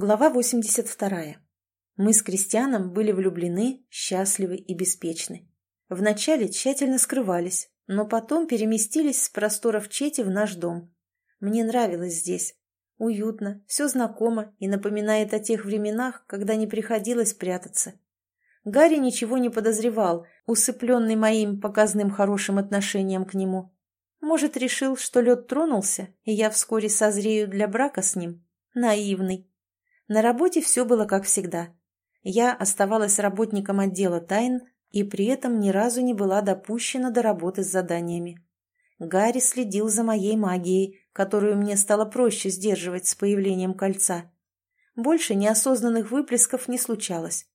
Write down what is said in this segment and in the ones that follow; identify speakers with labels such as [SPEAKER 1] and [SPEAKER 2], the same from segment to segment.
[SPEAKER 1] Глава 82. Мы с Кристианом были влюблены, счастливы и беспечны. Вначале тщательно скрывались, но потом переместились с просторов Чети в наш дом. Мне нравилось здесь. Уютно, все знакомо и напоминает о тех временах, когда не приходилось прятаться. Гарри ничего не подозревал, усыпленный моим показным хорошим отношением к нему. Может, решил, что лед тронулся, и я вскоре созрею для брака с ним? Наивный. На работе все было как всегда. Я оставалась работником отдела тайн и при этом ни разу не была допущена до работы с заданиями. Гарри следил за моей магией, которую мне стало проще сдерживать с появлением кольца. Больше неосознанных выплесков не случалось.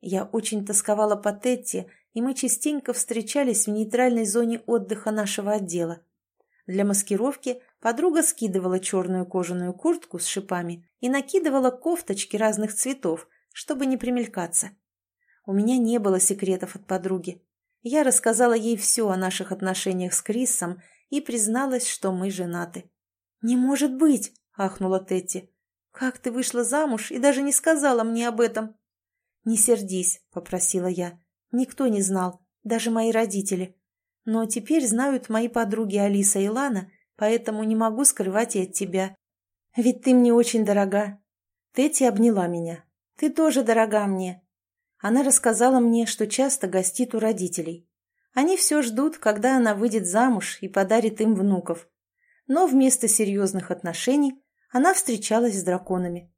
[SPEAKER 1] Я очень тосковала по Тетте, и мы частенько встречались в нейтральной зоне отдыха нашего отдела. Для маскировки подруга скидывала черную кожаную куртку с шипами и накидывала кофточки разных цветов, чтобы не примелькаться. У меня не было секретов от подруги. Я рассказала ей все о наших отношениях с Крисом и призналась, что мы женаты. «Не может быть!» — ахнула Тетти. «Как ты вышла замуж и даже не сказала мне об этом?» «Не сердись», — попросила я. «Никто не знал, даже мои родители. Но теперь знают мои подруги Алиса и Лана, поэтому не могу скрывать и от тебя. Ведь ты мне очень дорога. Тетти обняла меня. Ты тоже дорога мне. Она рассказала мне, что часто гостит у родителей. Они все ждут, когда она выйдет замуж и подарит им внуков. Но вместо серьезных отношений она встречалась с драконами.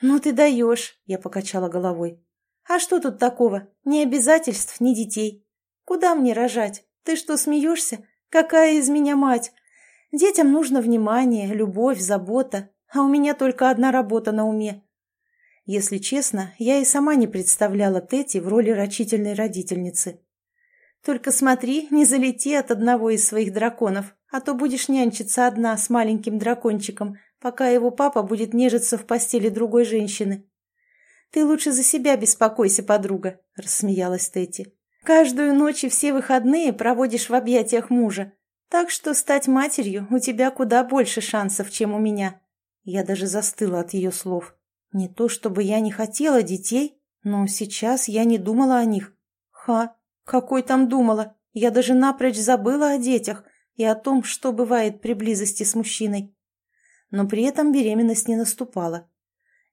[SPEAKER 1] «Ну ты даешь!» – я покачала головой. «А что тут такого? Ни обязательств, ни детей. Куда мне рожать? Ты что, смеешься? Какая из меня мать? Детям нужно внимание, любовь, забота, а у меня только одна работа на уме. Если честно, я и сама не представляла Тети в роли рачительной родительницы. Только смотри, не залети от одного из своих драконов, а то будешь нянчиться одна с маленьким дракончиком, пока его папа будет нежиться в постели другой женщины. «Ты лучше за себя беспокойся, подруга», — рассмеялась Тети. Каждую ночь и все выходные проводишь в объятиях мужа. Так что стать матерью у тебя куда больше шансов, чем у меня. Я даже застыла от ее слов. Не то чтобы я не хотела детей, но сейчас я не думала о них. Ха, какой там думала? Я даже напрочь забыла о детях и о том, что бывает при близости с мужчиной. Но при этом беременность не наступала.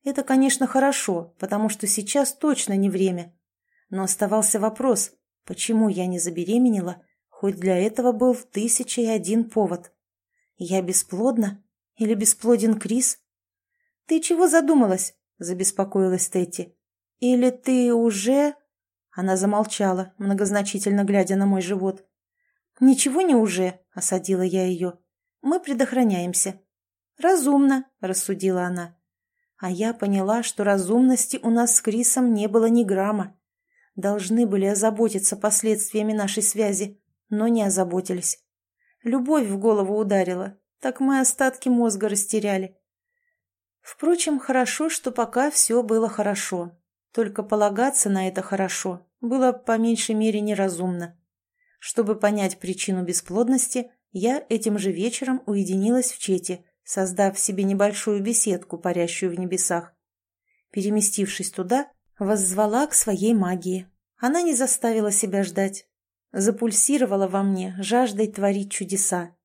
[SPEAKER 1] Это, конечно, хорошо, потому что сейчас точно не время. Но оставался вопрос, Почему я не забеременела, хоть для этого был тысяча и один повод? Я бесплодна? Или бесплоден Крис? «Ты чего задумалась?» – забеспокоилась Тетти. «Или ты уже...» Она замолчала, многозначительно глядя на мой живот. «Ничего не уже», – осадила я ее. «Мы предохраняемся». «Разумно», – рассудила она. А я поняла, что разумности у нас с Крисом не было ни грамма должны были озаботиться последствиями нашей связи, но не озаботились. Любовь в голову ударила, так мы остатки мозга растеряли. Впрочем, хорошо, что пока все было хорошо. Только полагаться на это хорошо было по меньшей мере неразумно. Чтобы понять причину бесплодности, я этим же вечером уединилась в Чете, создав себе небольшую беседку, парящую в небесах. Переместившись туда, воззвала к своей магии. Она не заставила себя ждать. Запульсировала во мне жаждой творить чудеса.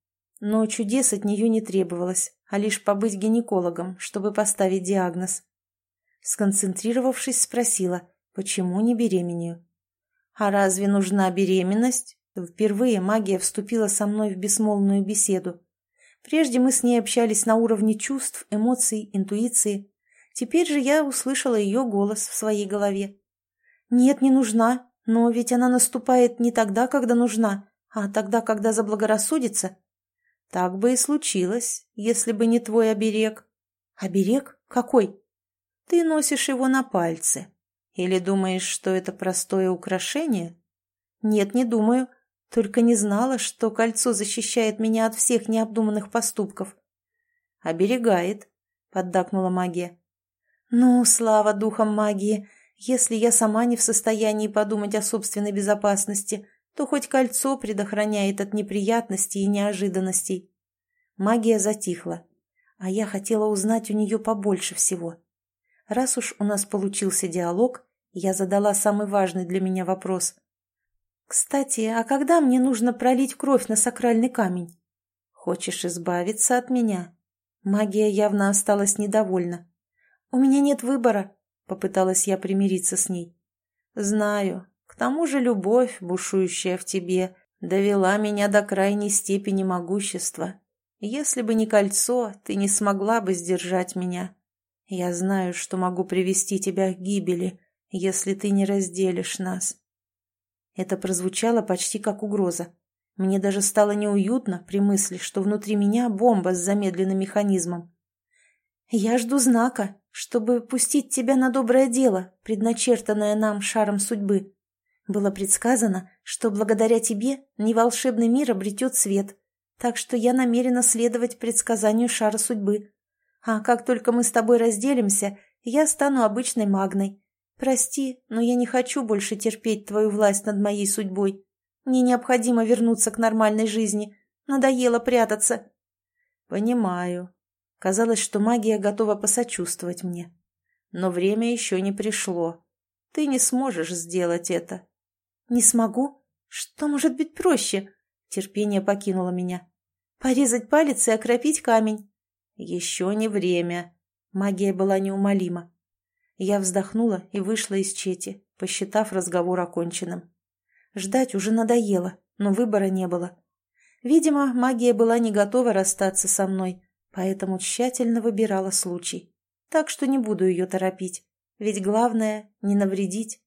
[SPEAKER 1] Но чудес от нее не требовалось, а лишь побыть гинекологом, чтобы поставить диагноз. Сконцентрировавшись, спросила, почему не беременею. «А разве нужна беременность?» Впервые магия вступила со мной в бессмолвную беседу. Прежде мы с ней общались на уровне чувств, эмоций, интуиции. Теперь же я услышала ее голос в своей голове. «Нет, не нужна. Но ведь она наступает не тогда, когда нужна, а тогда, когда заблагорассудится». «Так бы и случилось, если бы не твой оберег». «Оберег? Какой?» «Ты носишь его на пальце. Или думаешь, что это простое украшение?» «Нет, не думаю. Только не знала, что кольцо защищает меня от всех необдуманных поступков». «Оберегает», — поддакнула магия. «Ну, слава духам магии! Если я сама не в состоянии подумать о собственной безопасности, то хоть кольцо предохраняет от неприятностей и неожиданностей». Магия затихла, а я хотела узнать у нее побольше всего. Раз уж у нас получился диалог, я задала самый важный для меня вопрос. «Кстати, а когда мне нужно пролить кровь на сакральный камень?» «Хочешь избавиться от меня?» Магия явно осталась недовольна. «У меня нет выбора», — попыталась я примириться с ней. «Знаю. К тому же любовь, бушующая в тебе, довела меня до крайней степени могущества. Если бы не кольцо, ты не смогла бы сдержать меня. Я знаю, что могу привести тебя к гибели, если ты не разделишь нас». Это прозвучало почти как угроза. Мне даже стало неуютно при мысли, что внутри меня бомба с замедленным механизмом. «Я жду знака, чтобы пустить тебя на доброе дело, предначертанное нам шаром судьбы. Было предсказано, что благодаря тебе неволшебный мир обретет свет, так что я намерена следовать предсказанию шара судьбы. А как только мы с тобой разделимся, я стану обычной магной. Прости, но я не хочу больше терпеть твою власть над моей судьбой. Мне необходимо вернуться к нормальной жизни. Надоело прятаться. Понимаю. Казалось, что магия готова посочувствовать мне. Но время еще не пришло. Ты не сможешь сделать это. Не смогу? Что может быть проще? Терпение покинуло меня. Порезать палец и окропить камень. Еще не время. Магия была неумолима. Я вздохнула и вышла из чети, посчитав разговор оконченным. Ждать уже надоело, но выбора не было. Видимо, магия была не готова расстаться со мной, поэтому тщательно выбирала случай. Так что не буду ее торопить, ведь главное — не навредить.